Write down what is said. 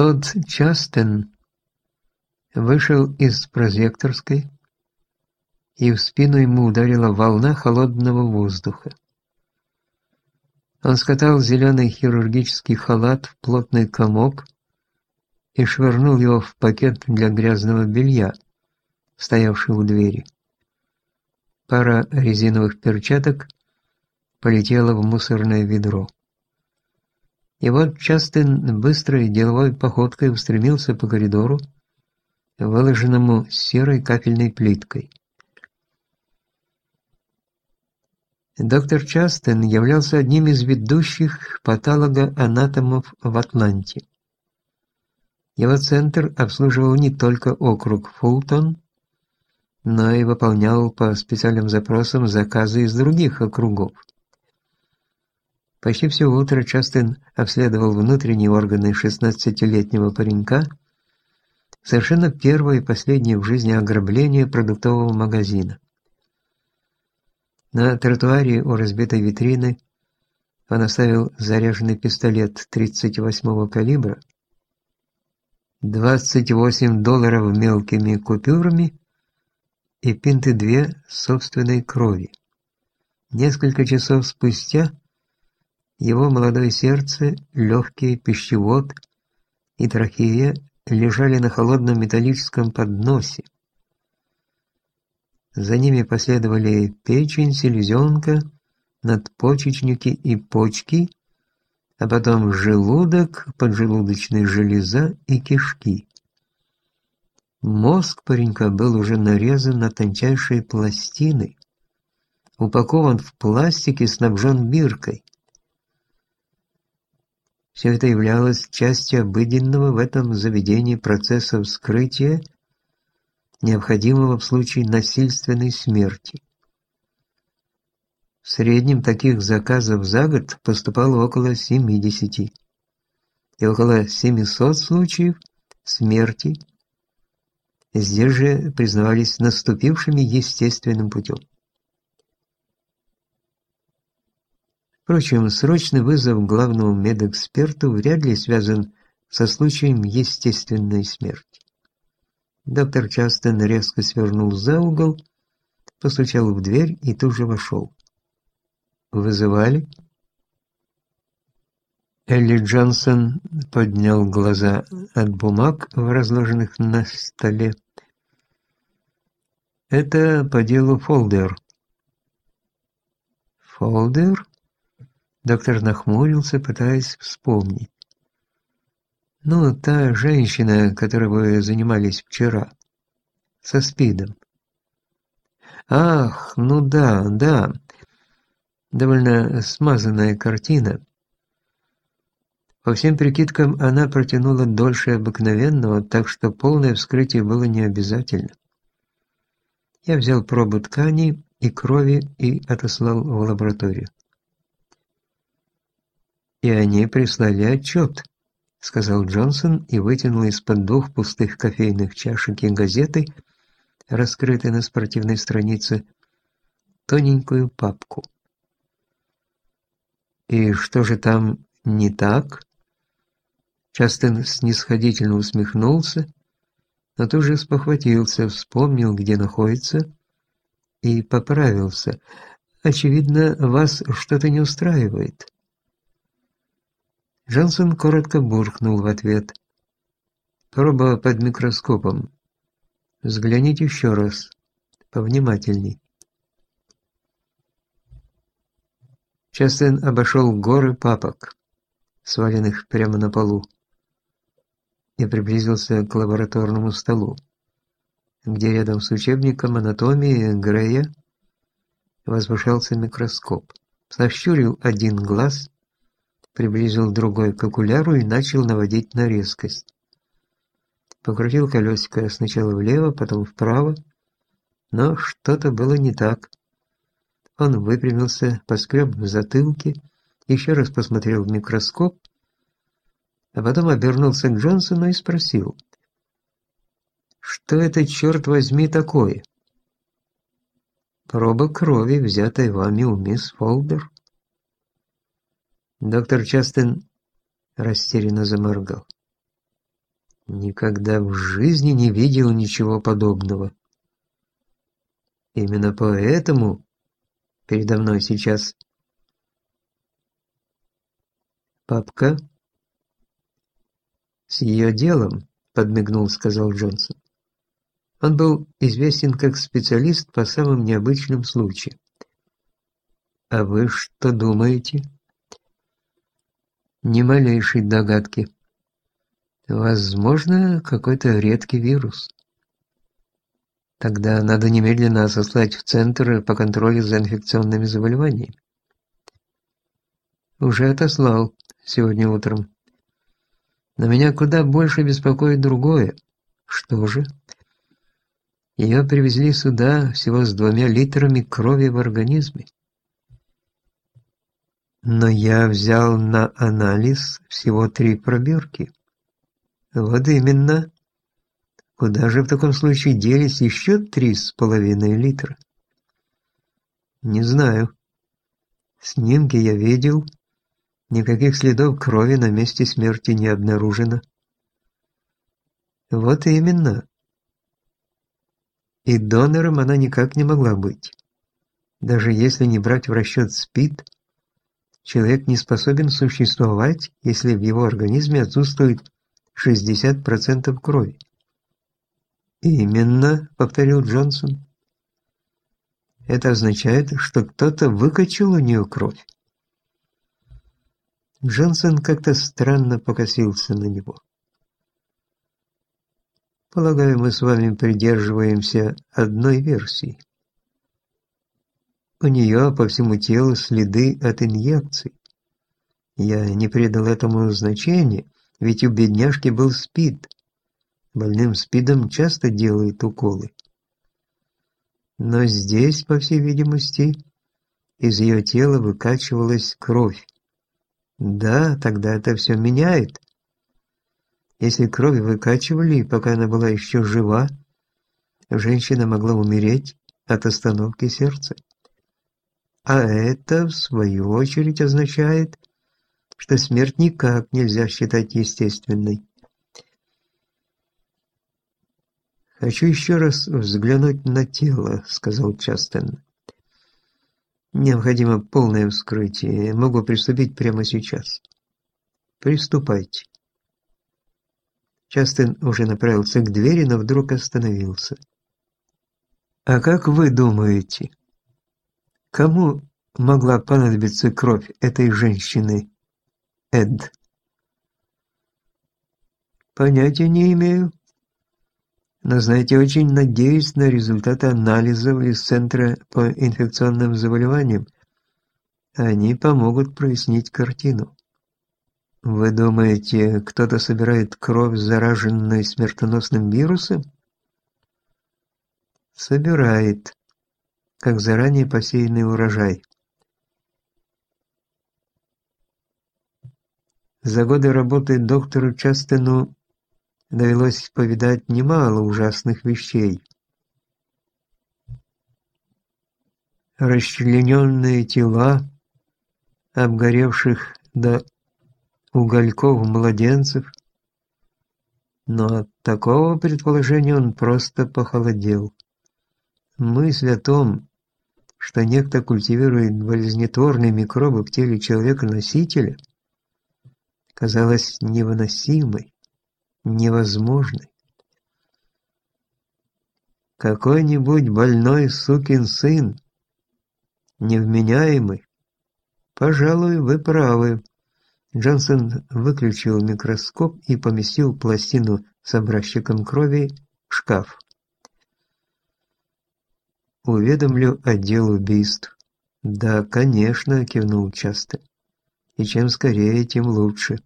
Тот Частен вышел из прозекторской, и в спину ему ударила волна холодного воздуха. Он скатал зеленый хирургический халат в плотный комок и швырнул его в пакет для грязного белья, стоявший у двери. Пара резиновых перчаток полетела в мусорное ведро. И вот Частин быстрой деловой походкой устремился по коридору, выложенному серой кафельной плиткой. Доктор Частин являлся одним из ведущих патологоанатомов в Атланте. Его центр обслуживал не только округ Фултон, но и выполнял по специальным запросам заказы из других округов. Почти все утро Частин обследовал внутренние органы 16-летнего паренька, совершенно первое и последнее в жизни ограбление продуктового магазина. На тротуаре у разбитой витрины он оставил заряженный пистолет 38-го калибра, 28 долларов мелкими купюрами и пинты две собственной крови. Несколько часов спустя его молодое сердце, легкий пищевод и трахея лежали на холодном металлическом подносе. За ними последовали печень, селезенка, надпочечники и почки, а потом желудок, поджелудочная железа и кишки. Мозг паренька был уже нарезан на тончайшие пластины, упакован в пластик и снабжен биркой. Все это являлось частью обыденного в этом заведении процесса вскрытия, необходимого в случае насильственной смерти. В среднем таких заказов за год поступало около 70, и около 700 случаев смерти здесь же признавались наступившими естественным путем. Впрочем, срочный вызов главному медэксперту вряд ли связан со случаем естественной смерти. Доктор Частен резко свернул за угол, постучал в дверь и тут же вошел. «Вызывали?» Элли Джонсон поднял глаза от бумаг, разложенных на столе. «Это по делу Фолдер». «Фолдер?» Доктор нахмурился, пытаясь вспомнить. «Ну, та женщина, которой вы занимались вчера, со СПИДом». «Ах, ну да, да. Довольно смазанная картина». По всем прикидкам, она протянула дольше обыкновенного, так что полное вскрытие было не обязательно. Я взял пробу ткани и крови и отослал в лабораторию. «И они прислали отчет», — сказал Джонсон и вытянул из-под двух пустых кофейных чашек и газеты, раскрытой на спортивной странице, тоненькую папку. «И что же там не так?» Частен снисходительно усмехнулся, но тут же спохватился, вспомнил, где находится, и поправился. «Очевидно, вас что-то не устраивает». Джонсон коротко буркнул в ответ. «Проба под микроскопом. Взгляните еще раз. Повнимательней». Частен обошел горы папок, сваленных прямо на полу, и приблизился к лабораторному столу, где рядом с учебником анатомии Грея возвышался микроскоп. Сощурил один глаз приблизил другой к окуляру и начал наводить на резкость. Покрутил колесико сначала влево, потом вправо, но что-то было не так. Он выпрямился, поскреб в затылке, еще раз посмотрел в микроскоп, а потом обернулся к Джонсону и спросил, «Что это, черт возьми, такое?» «Проба крови, взятая вами у мисс Фолдер». Доктор Частин растерянно заморгал. Никогда в жизни не видел ничего подобного. Именно поэтому передо мной сейчас папка с ее делом, подмигнул, сказал Джонсон. Он был известен как специалист по самым необычным случаям. А вы что думаете? Ни малейшей догадки. Возможно, какой-то редкий вирус. Тогда надо немедленно сослать в Центр по контролю за инфекционными заболеваниями. Уже отослал сегодня утром. Но меня куда больше беспокоит другое. Что же? Ее привезли сюда всего с двумя литрами крови в организме. Но я взял на анализ всего три пробирки. Вот именно. Куда же в таком случае делись еще три с половиной литра? Не знаю. Снимки я видел. Никаких следов крови на месте смерти не обнаружено. Вот именно. И донором она никак не могла быть. Даже если не брать в расчет СПИД, человек не способен существовать, если в его организме отсутствует 60% крови. «Именно», — повторил Джонсон. «Это означает, что кто-то выкачал у нее кровь». Джонсон как-то странно покосился на него. «Полагаю, мы с вами придерживаемся одной версии. У нее по всему телу следы от инъекций. Я не придал этому значения, ведь у бедняжки был СПИД». Больным СПИДом часто делают уколы. Но здесь, по всей видимости, из ее тела выкачивалась кровь. Да, тогда это все меняет. Если кровь выкачивали, пока она была еще жива, женщина могла умереть от остановки сердца. А это, в свою очередь, означает, что смерть никак нельзя считать естественной. «Хочу еще раз взглянуть на тело», — сказал Частен. «Необходимо полное вскрытие. Могу приступить прямо сейчас». «Приступайте». Частен уже направился к двери, но вдруг остановился. «А как вы думаете, кому могла понадобиться кровь этой женщины, Эд?» «Понятия не имею», но, знаете, очень надеюсь на результаты анализов из Центра по инфекционным заболеваниям. Они помогут прояснить картину. Вы думаете, кто-то собирает кровь, зараженную смертоносным вирусом? Собирает, как заранее посеянный урожай. За годы работы доктору Частену довелось повидать немало ужасных вещей. Расчлененные тела обгоревших до угольков младенцев, но от такого предположения он просто похолодел. Мысль о том, что некто культивирует болезнетворные микробы в теле человека-носителя, казалась невыносимой невозможной. Какой-нибудь больной сукин сын, невменяемый. Пожалуй, вы правы. Джонсон выключил микроскоп и поместил пластину с образчиком крови в шкаф. Уведомлю отдел убийств. Да, конечно, кивнул часто. И чем скорее, тем лучше.